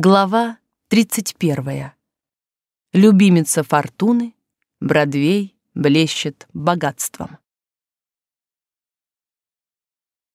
Глава 31. Любимица фортуны, Бродвей блещет богатством.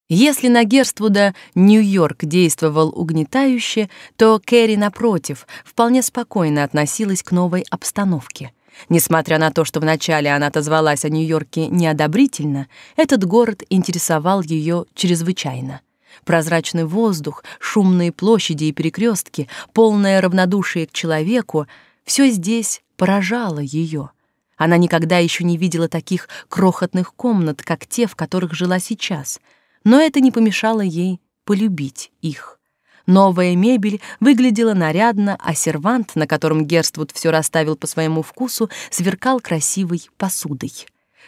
Если на Герствуда Нью-Йорк действовал угнетающе, то Кэрри, напротив, вполне спокойно относилась к новой обстановке. Несмотря на то, что вначале она отозвалась о Нью-Йорке неодобрительно, этот город интересовал ее чрезвычайно — Прозрачный воздух, шумные площади и перекрестки, полное равнодушие к человеку — все здесь поражало ее. Она никогда еще не видела таких крохотных комнат, как те, в которых жила сейчас, но это не помешало ей полюбить их. Новая мебель выглядела нарядно, а сервант, на котором Герствуд все расставил по своему вкусу, сверкал красивой посудой.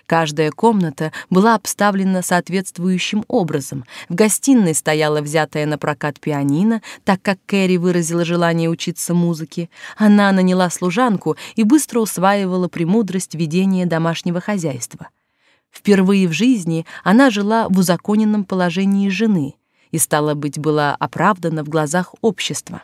Каждая комната была обставлена соответствующим образом. В гостиной стояла взятая на прокат пианино, так как Кэрри выразила желание учиться музыке. Она наняла служанку и быстро усваивала премудрость ведения домашнего хозяйства. Впервые в жизни она жила в узаконенном положении жены и, стало быть, была оправдана в глазах общества.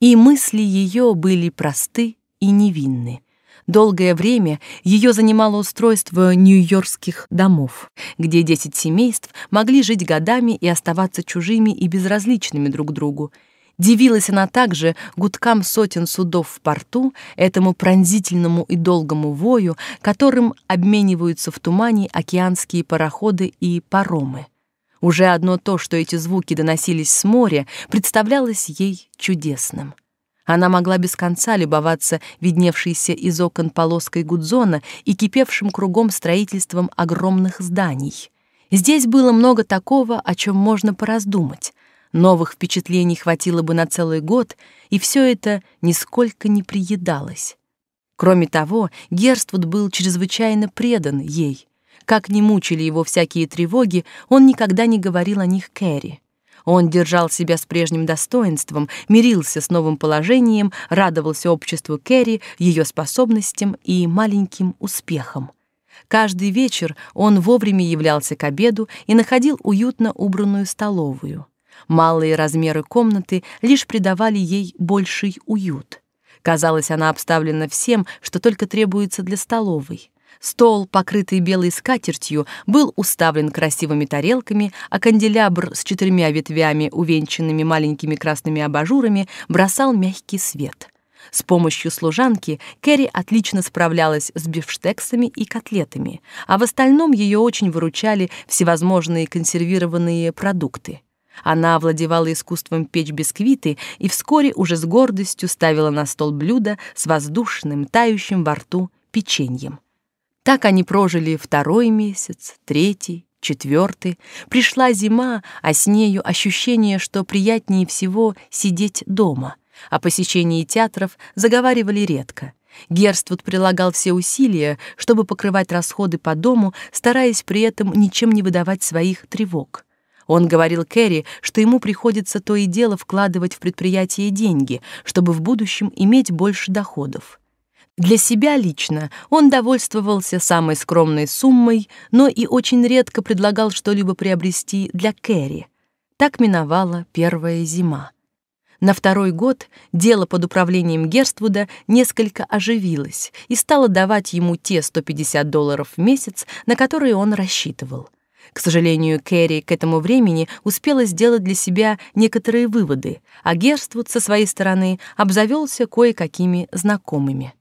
И мысли ее были просты и невинны. Долгое время ее занимало устройство нью-йоркских домов, где 10 семейств могли жить годами и оставаться чужими и безразличными друг другу. Дивилась она также гудкам сотен судов в порту, этому пронзительному и долгому вою, которым обмениваются в тумане океанские пароходы и паромы. Уже одно то, что эти звуки доносились с моря, представлялось ей чудесным. Она могла без конца любоваться видневшейся из окон полоской гудзона и кипевшим кругом строительством огромных зданий. Здесь было много такого, о чем можно пораздумать. Новых впечатлений хватило бы на целый год, и все это нисколько не приедалось. Кроме того, Герствуд был чрезвычайно предан ей. Как ни мучили его всякие тревоги, он никогда не говорил о них Кэрри. Он держал себя с прежним достоинством, мирился с новым положением, радовался обществу Кэрри, ее способностям и маленьким успехам. Каждый вечер он вовремя являлся к обеду и находил уютно убранную столовую. Малые размеры комнаты лишь придавали ей больший уют. Казалось, она обставлена всем, что только требуется для столовой. Стол, покрытый белой скатертью, был уставлен красивыми тарелками, а канделябр с четырьмя ветвями, увенчанными маленькими красными абажурами, бросал мягкий свет. С помощью служанки Кэрри отлично справлялась с бифштексами и котлетами, а в остальном ее очень выручали всевозможные консервированные продукты. Она овладевала искусством печь бисквиты и вскоре уже с гордостью ставила на стол блюдо с воздушным, тающим во рту печеньем. Так они прожили второй месяц, третий, четвертый. Пришла зима, а с нею ощущение, что приятнее всего сидеть дома. О посещении театров заговаривали редко. Герствуд прилагал все усилия, чтобы покрывать расходы по дому, стараясь при этом ничем не выдавать своих тревог. Он говорил Кэрри, что ему приходится то и дело вкладывать в предприятие деньги, чтобы в будущем иметь больше доходов. Для себя лично он довольствовался самой скромной суммой, но и очень редко предлагал что-либо приобрести для Кэрри. Так миновала первая зима. На второй год дело под управлением Герствуда несколько оживилось и стало давать ему те 150 долларов в месяц, на которые он рассчитывал. К сожалению, Кэрри к этому времени успела сделать для себя некоторые выводы, а Герствуд со своей стороны обзавелся кое-какими знакомыми.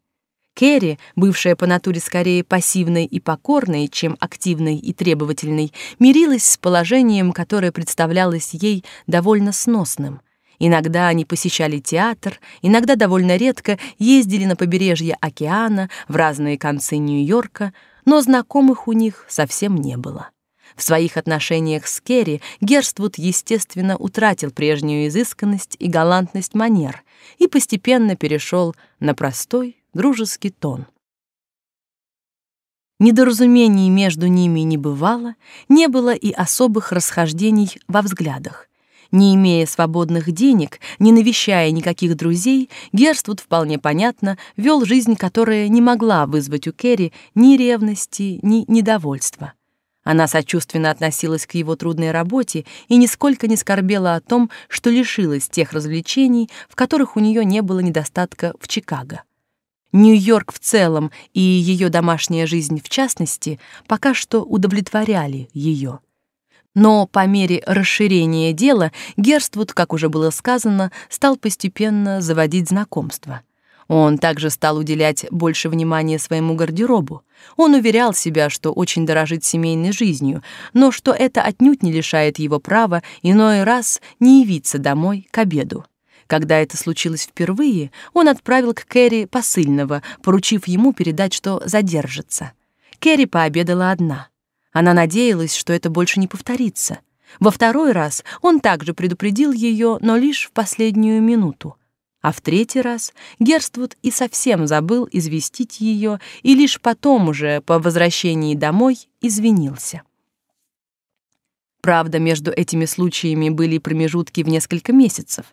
Керри, бывшая по натуре скорее пассивной и покорной, чем активной и требовательной, мирилась с положением, которое представлялось ей довольно сносным. Иногда они посещали театр, иногда довольно редко ездили на побережье океана, в разные концы Нью-Йорка, но знакомых у них совсем не было. В своих отношениях с Керри Герствуд, естественно, утратил прежнюю изысканность и галантность манер и постепенно перешел на простой, дружеский тон. Недоразумений между ними не бывало, не было и особых расхождений во взглядах. Не имея свободных денег, не навещая никаких друзей, Герствуд вполне понятно вел жизнь, которая не могла вызвать у Керри ни ревности, ни недовольства. Она сочувственно относилась к его трудной работе и нисколько не скорбела о том, что лишилась тех развлечений, в которых у нее не было недостатка в Чикаго. Нью-Йорк в целом и ее домашняя жизнь в частности пока что удовлетворяли ее. Но по мере расширения дела Герствуд, как уже было сказано, стал постепенно заводить знакомства. Он также стал уделять больше внимания своему гардеробу. Он уверял себя, что очень дорожит семейной жизнью, но что это отнюдь не лишает его права иной раз не явиться домой к обеду. Когда это случилось впервые, он отправил к Кэрри посыльного, поручив ему передать, что задержится. Кэрри пообедала одна. Она надеялась, что это больше не повторится. Во второй раз он также предупредил ее, но лишь в последнюю минуту. А в третий раз Герствуд и совсем забыл известить ее, и лишь потом уже, по возвращении домой, извинился. Правда, между этими случаями были промежутки в несколько месяцев.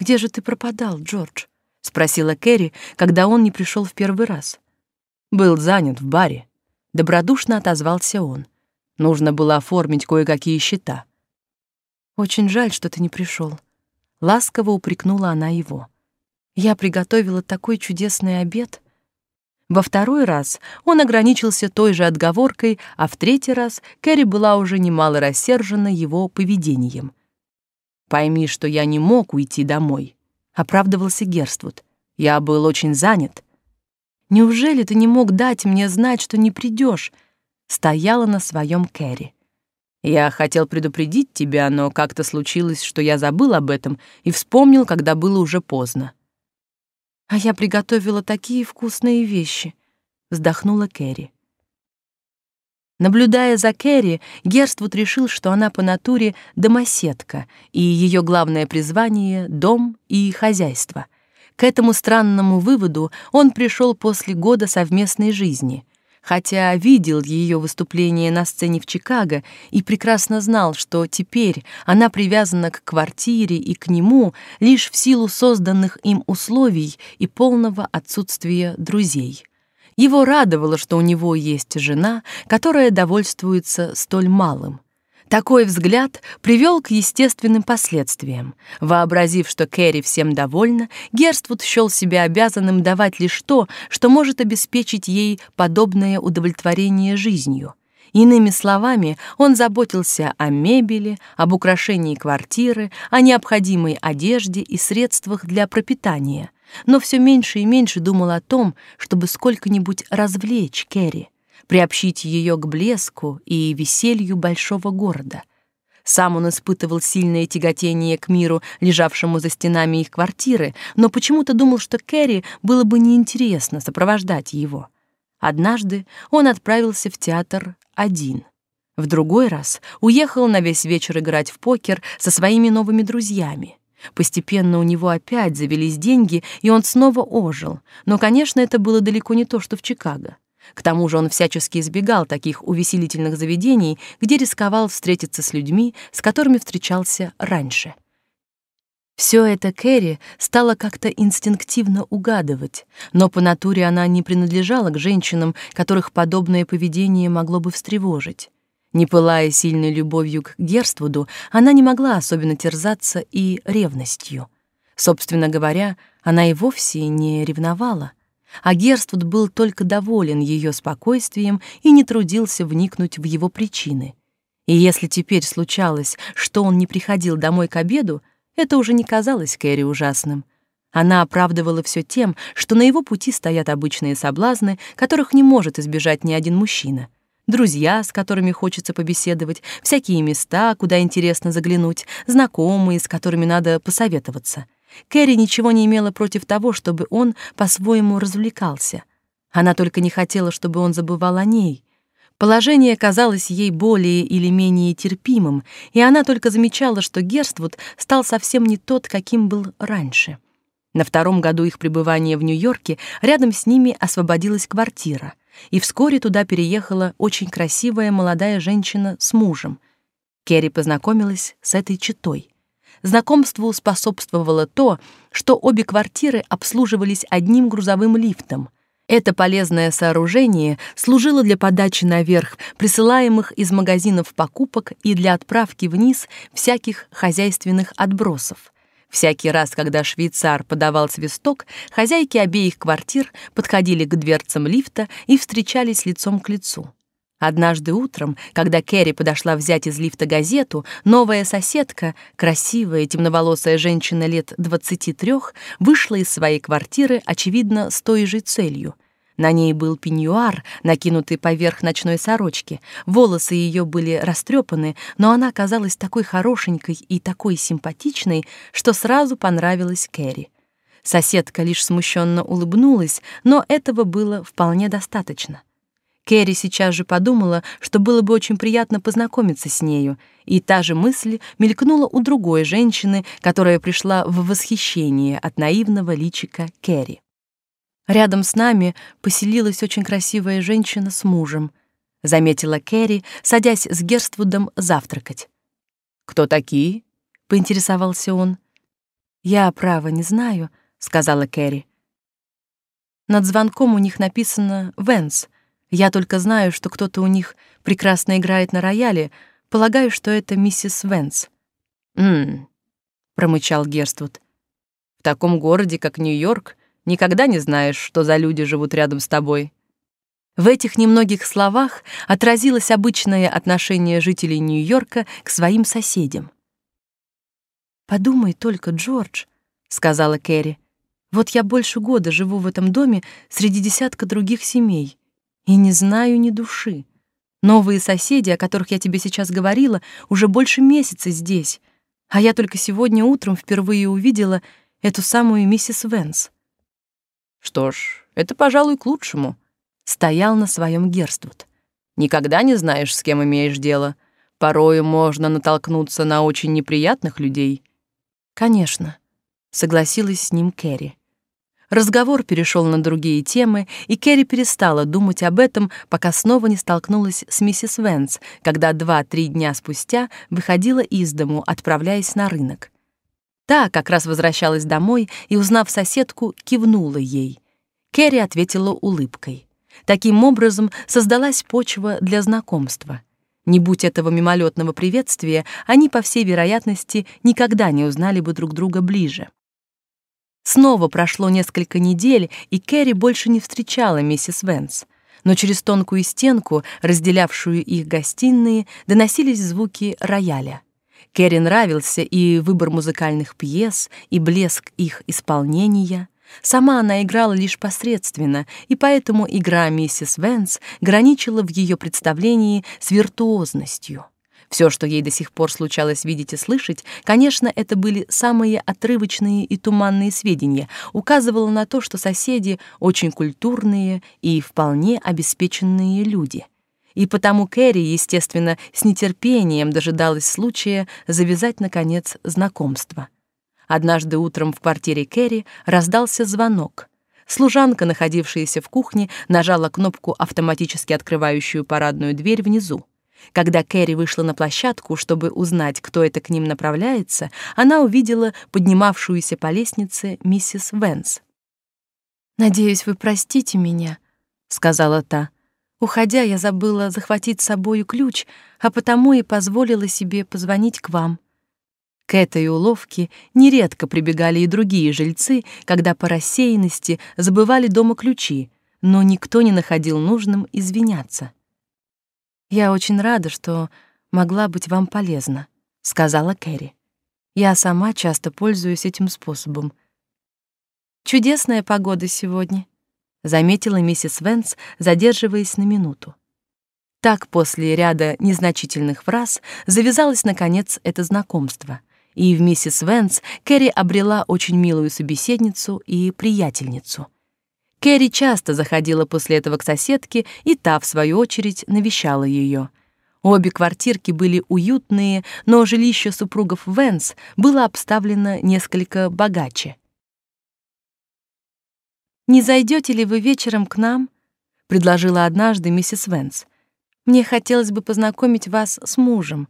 «Где же ты пропадал, Джордж?» — спросила Кэрри, когда он не пришел в первый раз. «Был занят в баре», — добродушно отозвался он. «Нужно было оформить кое-какие счета». «Очень жаль, что ты не пришел. Ласково упрекнула она его. «Я приготовила такой чудесный обед». Во второй раз он ограничился той же отговоркой, а в третий раз Кэрри была уже немало рассержена его поведением. «Пойми, что я не мог уйти домой», — оправдывался Герствуд. «Я был очень занят». «Неужели ты не мог дать мне знать, что не придешь?» Стояла на своем Кэрри. Я хотел предупредить тебя, но как-то случилось, что я забыл об этом и вспомнил, когда было уже поздно. А я приготовила такие вкусные вещи, вздохнула Кэрри. Наблюдая за Кэрри, Герствуд решил, что она по натуре домоседка, и ее главное призвание — дом и хозяйство. К этому странному выводу он пришел после года совместной жизни — хотя видел ее выступление на сцене в Чикаго и прекрасно знал, что теперь она привязана к квартире и к нему лишь в силу созданных им условий и полного отсутствия друзей. Его радовало, что у него есть жена, которая довольствуется столь малым. Такой взгляд привел к естественным последствиям. Вообразив, что Кэрри всем довольна, Герствуд счел себя обязанным давать лишь то, что может обеспечить ей подобное удовлетворение жизнью. Иными словами, он заботился о мебели, об украшении квартиры, о необходимой одежде и средствах для пропитания, но все меньше и меньше думал о том, чтобы сколько-нибудь развлечь Кэрри приобщить ее к блеску и веселью большого города. Сам он испытывал сильное тяготение к миру, лежавшему за стенами их квартиры, но почему-то думал, что Кэрри было бы неинтересно сопровождать его. Однажды он отправился в театр один. В другой раз уехал на весь вечер играть в покер со своими новыми друзьями. Постепенно у него опять завелись деньги, и он снова ожил. Но, конечно, это было далеко не то, что в Чикаго. К тому же он всячески избегал таких увеселительных заведений, где рисковал встретиться с людьми, с которыми встречался раньше. Все это Кэрри стала как-то инстинктивно угадывать, но по натуре она не принадлежала к женщинам, которых подобное поведение могло бы встревожить. Не пылая сильной любовью к Герствуду, она не могла особенно терзаться и ревностью. Собственно говоря, она и вовсе не ревновала — а Герствуд был только доволен ее спокойствием и не трудился вникнуть в его причины. И если теперь случалось, что он не приходил домой к обеду, это уже не казалось Кэрри ужасным. Она оправдывала все тем, что на его пути стоят обычные соблазны, которых не может избежать ни один мужчина. Друзья, с которыми хочется побеседовать, всякие места, куда интересно заглянуть, знакомые, с которыми надо посоветоваться — Кэрри ничего не имела против того, чтобы он по-своему развлекался. Она только не хотела, чтобы он забывал о ней. Положение казалось ей более или менее терпимым, и она только замечала, что Герствуд стал совсем не тот, каким был раньше. На втором году их пребывания в Нью-Йорке рядом с ними освободилась квартира, и вскоре туда переехала очень красивая молодая женщина с мужем. Керри познакомилась с этой четой. Знакомству способствовало то, что обе квартиры обслуживались одним грузовым лифтом. Это полезное сооружение служило для подачи наверх присылаемых из магазинов покупок и для отправки вниз всяких хозяйственных отбросов. Всякий раз, когда швейцар подавал свисток, хозяйки обеих квартир подходили к дверцам лифта и встречались лицом к лицу. Однажды утром, когда Кэрри подошла взять из лифта газету, новая соседка, красивая темноволосая женщина лет 23, вышла из своей квартиры, очевидно, с той же целью. На ней был пеньюар, накинутый поверх ночной сорочки. Волосы ее были растрепаны, но она казалась такой хорошенькой и такой симпатичной, что сразу понравилась Кэрри. Соседка лишь смущенно улыбнулась, но этого было вполне достаточно. Кэрри сейчас же подумала, что было бы очень приятно познакомиться с нею, и та же мысль мелькнула у другой женщины, которая пришла в восхищение от наивного личика Кэрри. Рядом с нами поселилась очень красивая женщина с мужем, заметила Кэрри, садясь с Герствудом завтракать. Кто такие? поинтересовался он. Я право не знаю, сказала Кэрри. Над звонком у них написано Венс. Я только знаю, что кто-то у них прекрасно играет на рояле. Полагаю, что это миссис Венс. «М-м», промычал Герствуд. «В таком городе, как Нью-Йорк, никогда не знаешь, что за люди живут рядом с тобой». В этих немногих словах отразилось обычное отношение жителей Нью-Йорка к своим соседям. «Подумай только, Джордж», — сказала Кэрри, «вот я больше года живу в этом доме среди десятка других семей и не знаю ни души. Новые соседи, о которых я тебе сейчас говорила, уже больше месяца здесь, а я только сегодня утром впервые увидела эту самую миссис Венс. Что ж, это, пожалуй, к лучшему. Стоял на своем Герствуд. Никогда не знаешь, с кем имеешь дело. Порою можно натолкнуться на очень неприятных людей. Конечно, согласилась с ним Кэрри. Разговор перешел на другие темы, и Керри перестала думать об этом, пока снова не столкнулась с миссис Венс, когда два-три дня спустя выходила из дому, отправляясь на рынок. Та как раз возвращалась домой и, узнав соседку, кивнула ей. Керри ответила улыбкой. Таким образом создалась почва для знакомства. Не будь этого мимолетного приветствия, они, по всей вероятности, никогда не узнали бы друг друга ближе. Снова прошло несколько недель, и Кэрри больше не встречала миссис Венс. Но через тонкую стенку, разделявшую их гостиные, доносились звуки рояля. Кэрри нравился и выбор музыкальных пьес, и блеск их исполнения. Сама она играла лишь посредственно, и поэтому игра миссис Венс граничила в ее представлении с виртуозностью. Все, что ей до сих пор случалось видеть и слышать, конечно, это были самые отрывочные и туманные сведения, указывало на то, что соседи очень культурные и вполне обеспеченные люди. И потому Кэрри, естественно, с нетерпением дожидалась случая завязать, наконец, знакомство. Однажды утром в квартире Кэрри раздался звонок. Служанка, находившаяся в кухне, нажала кнопку, автоматически открывающую парадную дверь внизу. Когда Кэрри вышла на площадку, чтобы узнать, кто это к ним направляется, она увидела поднимавшуюся по лестнице миссис Венс. «Надеюсь, вы простите меня», — сказала та. «Уходя, я забыла захватить с собою ключ, а потому и позволила себе позвонить к вам». К этой уловке нередко прибегали и другие жильцы, когда по рассеянности забывали дома ключи, но никто не находил нужным извиняться. «Я очень рада, что могла быть вам полезна», — сказала Кэрри. «Я сама часто пользуюсь этим способом». «Чудесная погода сегодня», — заметила миссис Венс, задерживаясь на минуту. Так после ряда незначительных фраз завязалось, наконец, это знакомство, и в миссис Венс Кэрри обрела очень милую собеседницу и приятельницу — Кэрри часто заходила после этого к соседке, и та, в свою очередь, навещала ее. Обе квартирки были уютные, но жилище супругов Венс было обставлено несколько богаче. «Не зайдете ли вы вечером к нам?» — предложила однажды миссис Венс. «Мне хотелось бы познакомить вас с мужем».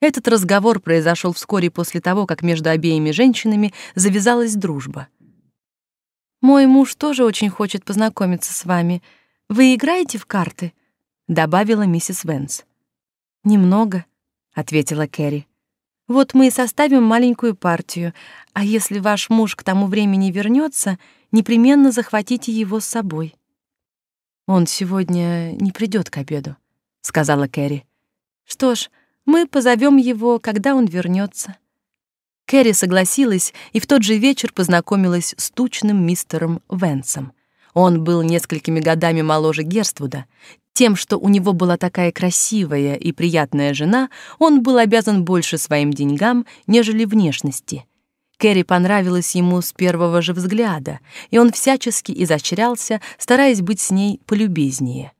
Этот разговор произошел вскоре после того, как между обеими женщинами завязалась дружба. «Мой муж тоже очень хочет познакомиться с вами. Вы играете в карты?» — добавила миссис Венс. «Немного», — ответила Кэрри. «Вот мы и составим маленькую партию, а если ваш муж к тому времени вернется, непременно захватите его с собой». «Он сегодня не придет к обеду», — сказала Кэрри. «Что ж, мы позовем его, когда он вернется. Кэрри согласилась и в тот же вечер познакомилась с тучным мистером Венсом. Он был несколькими годами моложе Герствуда. Тем, что у него была такая красивая и приятная жена, он был обязан больше своим деньгам, нежели внешности. Кэрри понравилась ему с первого же взгляда, и он всячески изощрялся, стараясь быть с ней полюбезнее.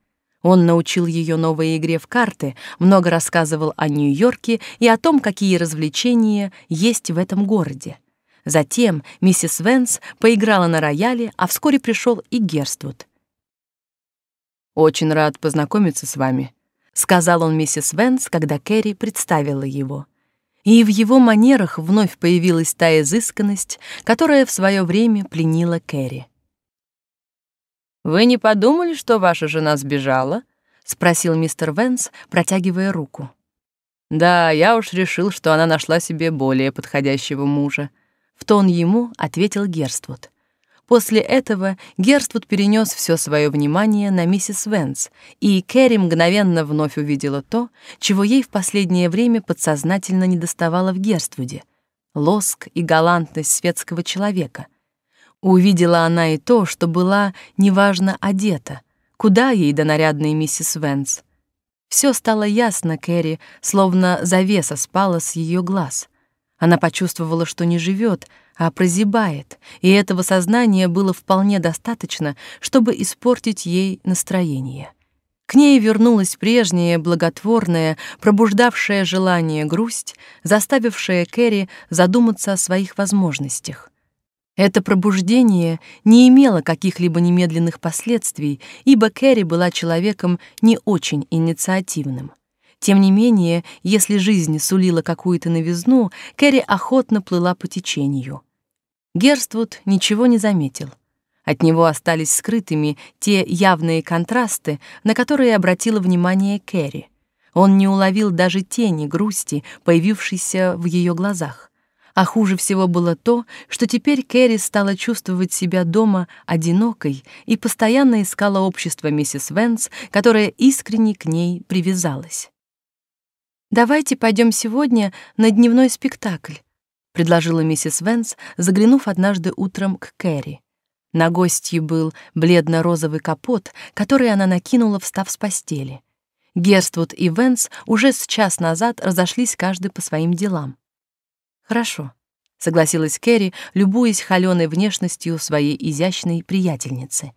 Он научил ее новой игре в карты, много рассказывал о Нью-Йорке и о том, какие развлечения есть в этом городе. Затем миссис Венс поиграла на рояле, а вскоре пришел и Герствуд. «Очень рад познакомиться с вами», — сказал он миссис Венс, когда Кэрри представила его. И в его манерах вновь появилась та изысканность, которая в свое время пленила Кэрри. «Вы не подумали, что ваша жена сбежала?» — спросил мистер Венс, протягивая руку. «Да, я уж решил, что она нашла себе более подходящего мужа», — в тон ему ответил Герствуд. После этого Герствуд перенес все свое внимание на миссис Венс, и Кэрри мгновенно вновь увидела то, чего ей в последнее время подсознательно недоставало в Герствуде — лоск и галантность светского человека, Увидела она и то, что была неважно одета, куда ей до нарядной миссис Венс. Все стало ясно Кэрри, словно завеса спала с ее глаз. Она почувствовала, что не живет, а прозябает, и этого сознания было вполне достаточно, чтобы испортить ей настроение. К ней вернулась прежняя благотворная, пробуждавшая желание грусть, заставившая Кэрри задуматься о своих возможностях. Это пробуждение не имело каких-либо немедленных последствий, ибо Кэрри была человеком не очень инициативным. Тем не менее, если жизнь сулила какую-то новизну, Кэрри охотно плыла по течению. Герствуд ничего не заметил. От него остались скрытыми те явные контрасты, на которые обратила внимание Кэрри. Он не уловил даже тени грусти, появившейся в ее глазах. А хуже всего было то, что теперь Кэрри стала чувствовать себя дома одинокой и постоянно искала общество миссис Венс, которая искренне к ней привязалась. «Давайте пойдем сегодня на дневной спектакль», — предложила миссис Венс, заглянув однажды утром к Кэрри. На гостье был бледно-розовый капот, который она накинула, встав с постели. Герствуд и Венс уже с час назад разошлись каждый по своим делам. Хорошо, согласилась Кэрри, любуясь холёной внешностью своей изящной приятельницы.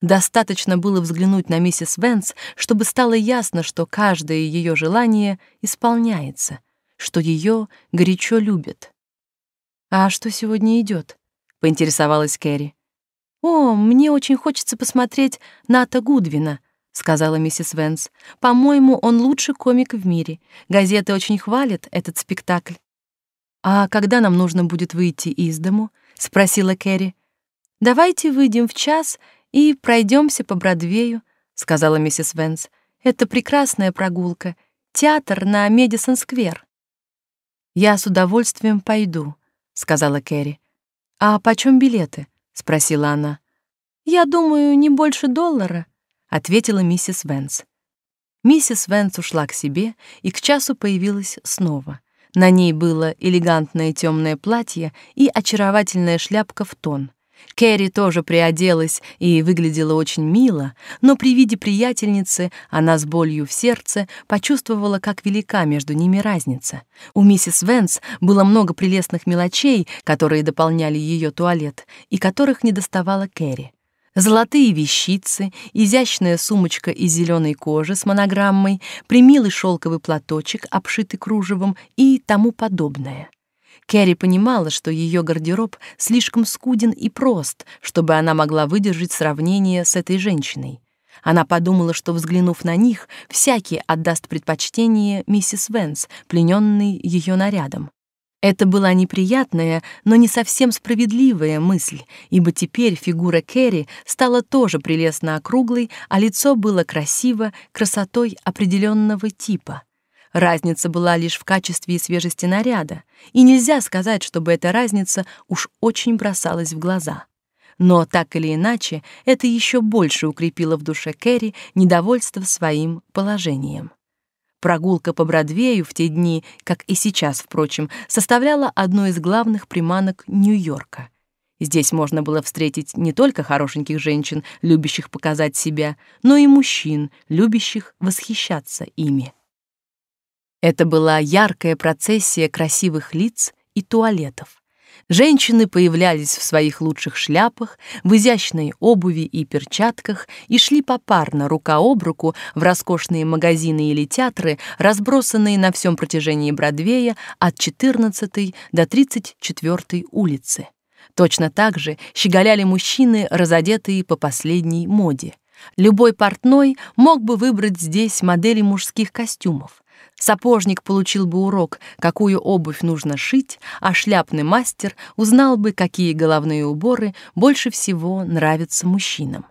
Достаточно было взглянуть на миссис Венс, чтобы стало ясно, что каждое ее желание исполняется, что ее горячо любят. «А что сегодня идет? поинтересовалась Кэрри. «О, мне очень хочется посмотреть Ната Гудвина», — сказала миссис Венс. «По-моему, он лучший комик в мире. Газеты очень хвалят этот спектакль». «А когда нам нужно будет выйти из дому?» — спросила Кэрри. «Давайте выйдем в час и пройдемся по Бродвею», — сказала миссис Венс. «Это прекрасная прогулка. Театр на Медисон-сквер». «Я с удовольствием пойду», — сказала Кэрри. «А почем билеты?» — спросила она. «Я думаю, не больше доллара», — ответила миссис Венс. Миссис Венс ушла к себе и к часу появилась снова — на ней было элегантное темное платье и очаровательная шляпка в тон. Кэрри тоже приоделась и выглядела очень мило, но при виде приятельницы она с болью в сердце почувствовала, как велика между ними разница. У миссис Венс было много прелестных мелочей, которые дополняли ее туалет, и которых не доставала Кэрри. Золотые вещицы, изящная сумочка из зеленой кожи с монограммой, примилый шелковый платочек, обшитый кружевом и тому подобное. Кэрри понимала, что ее гардероб слишком скуден и прост, чтобы она могла выдержать сравнение с этой женщиной. Она подумала, что, взглянув на них, всякий отдаст предпочтение миссис Венс, плененный ее нарядом. Это была неприятная, но не совсем справедливая мысль, ибо теперь фигура Кэрри стала тоже прелестно округлой, а лицо было красиво, красотой определенного типа. Разница была лишь в качестве и свежести наряда, и нельзя сказать, чтобы эта разница уж очень бросалась в глаза. Но так или иначе, это еще больше укрепило в душе Кэрри недовольство своим положением. Прогулка по Бродвею в те дни, как и сейчас, впрочем, составляла одну из главных приманок Нью-Йорка. Здесь можно было встретить не только хорошеньких женщин, любящих показать себя, но и мужчин, любящих восхищаться ими. Это была яркая процессия красивых лиц и туалетов. Женщины появлялись в своих лучших шляпах, в изящной обуви и перчатках и шли попарно, рука об руку, в роскошные магазины или театры, разбросанные на всем протяжении Бродвея от 14 до 34 улицы. Точно так же щеголяли мужчины, разодетые по последней моде. Любой портной мог бы выбрать здесь модели мужских костюмов. Сапожник получил бы урок, какую обувь нужно шить, а шляпный мастер узнал бы, какие головные уборы больше всего нравятся мужчинам.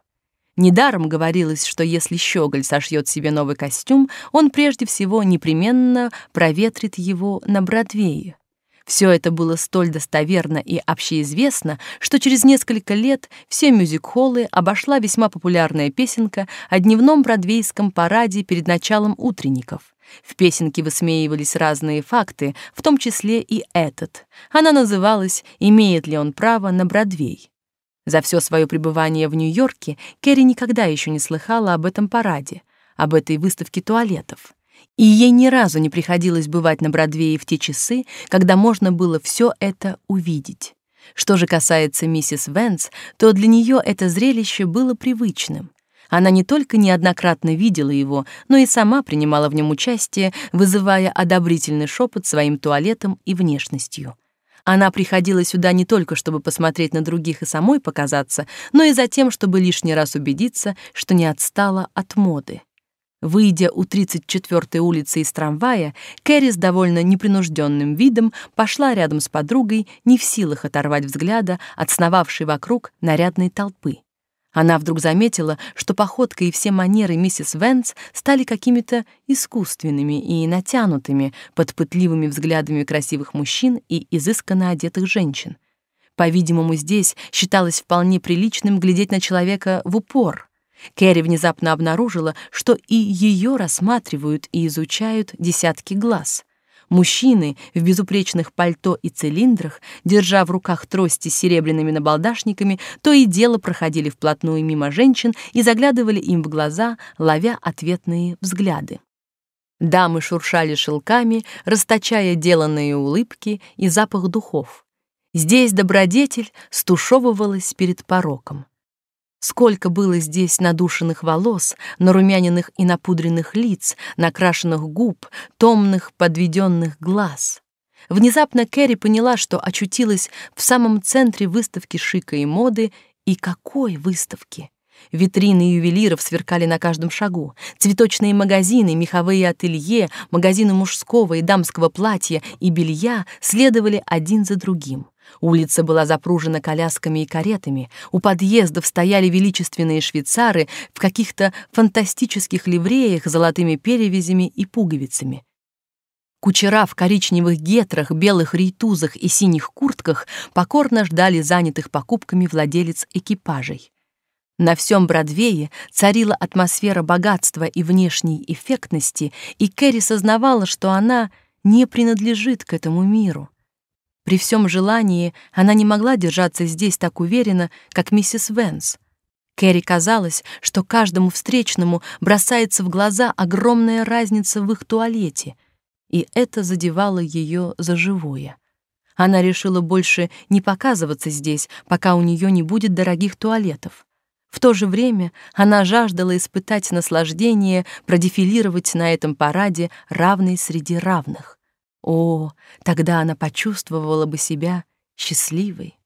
Недаром говорилось, что если щеголь сошьет себе новый костюм, он прежде всего непременно проветрит его на Бродвее. Все это было столь достоверно и общеизвестно, что через несколько лет все мюзик-холлы обошла весьма популярная песенка о дневном бродвейском параде перед началом утренников. В песенке высмеивались разные факты, в том числе и этот. Она называлась «Имеет ли он право на Бродвей?». За все свое пребывание в Нью-Йорке Керри никогда еще не слыхала об этом параде, об этой выставке туалетов. И ей ни разу не приходилось бывать на Бродвее в те часы, когда можно было все это увидеть. Что же касается миссис Венс, то для нее это зрелище было привычным. Она не только неоднократно видела его, но и сама принимала в нем участие, вызывая одобрительный шепот своим туалетом и внешностью. Она приходила сюда не только чтобы посмотреть на других и самой показаться, но и за тем, чтобы лишний раз убедиться, что не отстала от моды. Выйдя у 34-й улицы из трамвая, Кэрри с довольно непринужденным видом пошла рядом с подругой, не в силах оторвать взгляда от сновавшей вокруг нарядной толпы. Она вдруг заметила, что походка и все манеры миссис Венс стали какими-то искусственными и натянутыми под пытливыми взглядами красивых мужчин и изысканно одетых женщин. По-видимому, здесь считалось вполне приличным глядеть на человека в упор. Кэрри внезапно обнаружила, что и ее рассматривают и изучают десятки глаз. Мужчины в безупречных пальто и цилиндрах, держа в руках трости с серебряными набалдашниками, то и дело проходили вплотную мимо женщин и заглядывали им в глаза, ловя ответные взгляды. Дамы шуршали шелками, расточая деланные улыбки и запах духов. Здесь добродетель стушевывалась перед пороком. Сколько было здесь надушенных волос, нарумяненных и напудренных лиц, накрашенных губ, томных подведенных глаз. Внезапно Кэрри поняла, что очутилась в самом центре выставки шика и моды, и какой выставки! Витрины ювелиров сверкали на каждом шагу. Цветочные магазины, меховые ателье, магазины мужского и дамского платья и белья следовали один за другим. Улица была запружена колясками и каретами, у подъездов стояли величественные швейцары в каких-то фантастических ливреях с золотыми перевязями и пуговицами. Кучера в коричневых гетрах, белых рейтузах и синих куртках покорно ждали занятых покупками владелец экипажей. На всем Бродвее царила атмосфера богатства и внешней эффектности, и Кэрри сознавала, что она не принадлежит к этому миру. При всем желании она не могла держаться здесь так уверенно, как миссис Венс. Кэрри казалось, что каждому встречному бросается в глаза огромная разница в их туалете, и это задевало ее за живое. Она решила больше не показываться здесь, пока у нее не будет дорогих туалетов. В то же время она жаждала испытать наслаждение продефилировать на этом параде равной среди равных. О, тогда она почувствовала бы себя счастливой.